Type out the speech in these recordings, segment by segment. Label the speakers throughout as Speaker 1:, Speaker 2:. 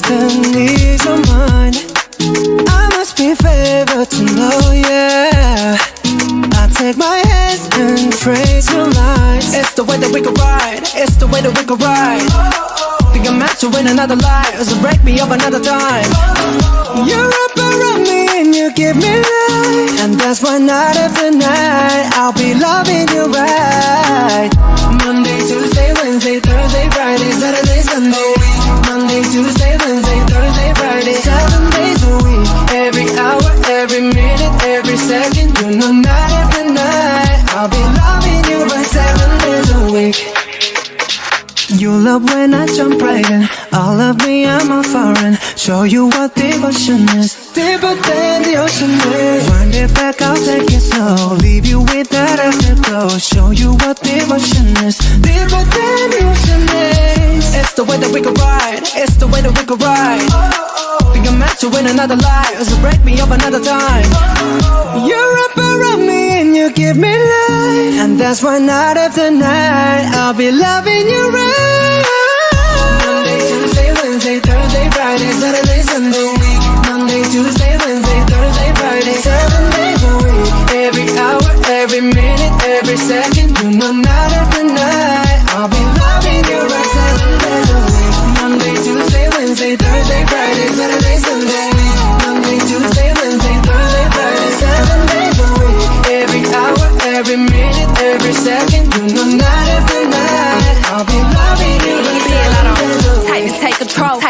Speaker 1: ease your mind. I must be favored to know, yeah. I take my hands and praise your lines. It's the way that we can ride. It's the way that we can ride. Think I'm meant to win another life, so break me up another time. You're up around me and you give me life, and that's why night after night I'll be loving you right. When I jump right in. All of me, I'm a foreign. Show you what devotion is. Deeper than the ocean is. Wind it back, I'll take it slow. Leave you with that afterglow. Show you what devotion is. Deeper than the ocean is. It's the way that we can ride. It's the way that we can ride. Think I'm meant to win another life. So break me up another time. You're up around me and you give me life. And that's why night after night I'll be loving you right. Minute, every second, you know night after night. I'll be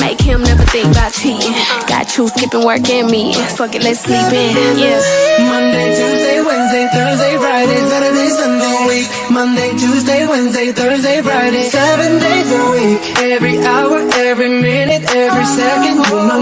Speaker 2: Make him never think about cheating. Got you skipping work and me. Fuck it, let's sleep in. Yeah.
Speaker 1: Monday, Tuesday, Wednesday, Thursday, Friday, Saturday, Sunday, week. Monday, Tuesday, Wednesday, Thursday, Friday, seven days a week. Every hour, every minute, every second, you know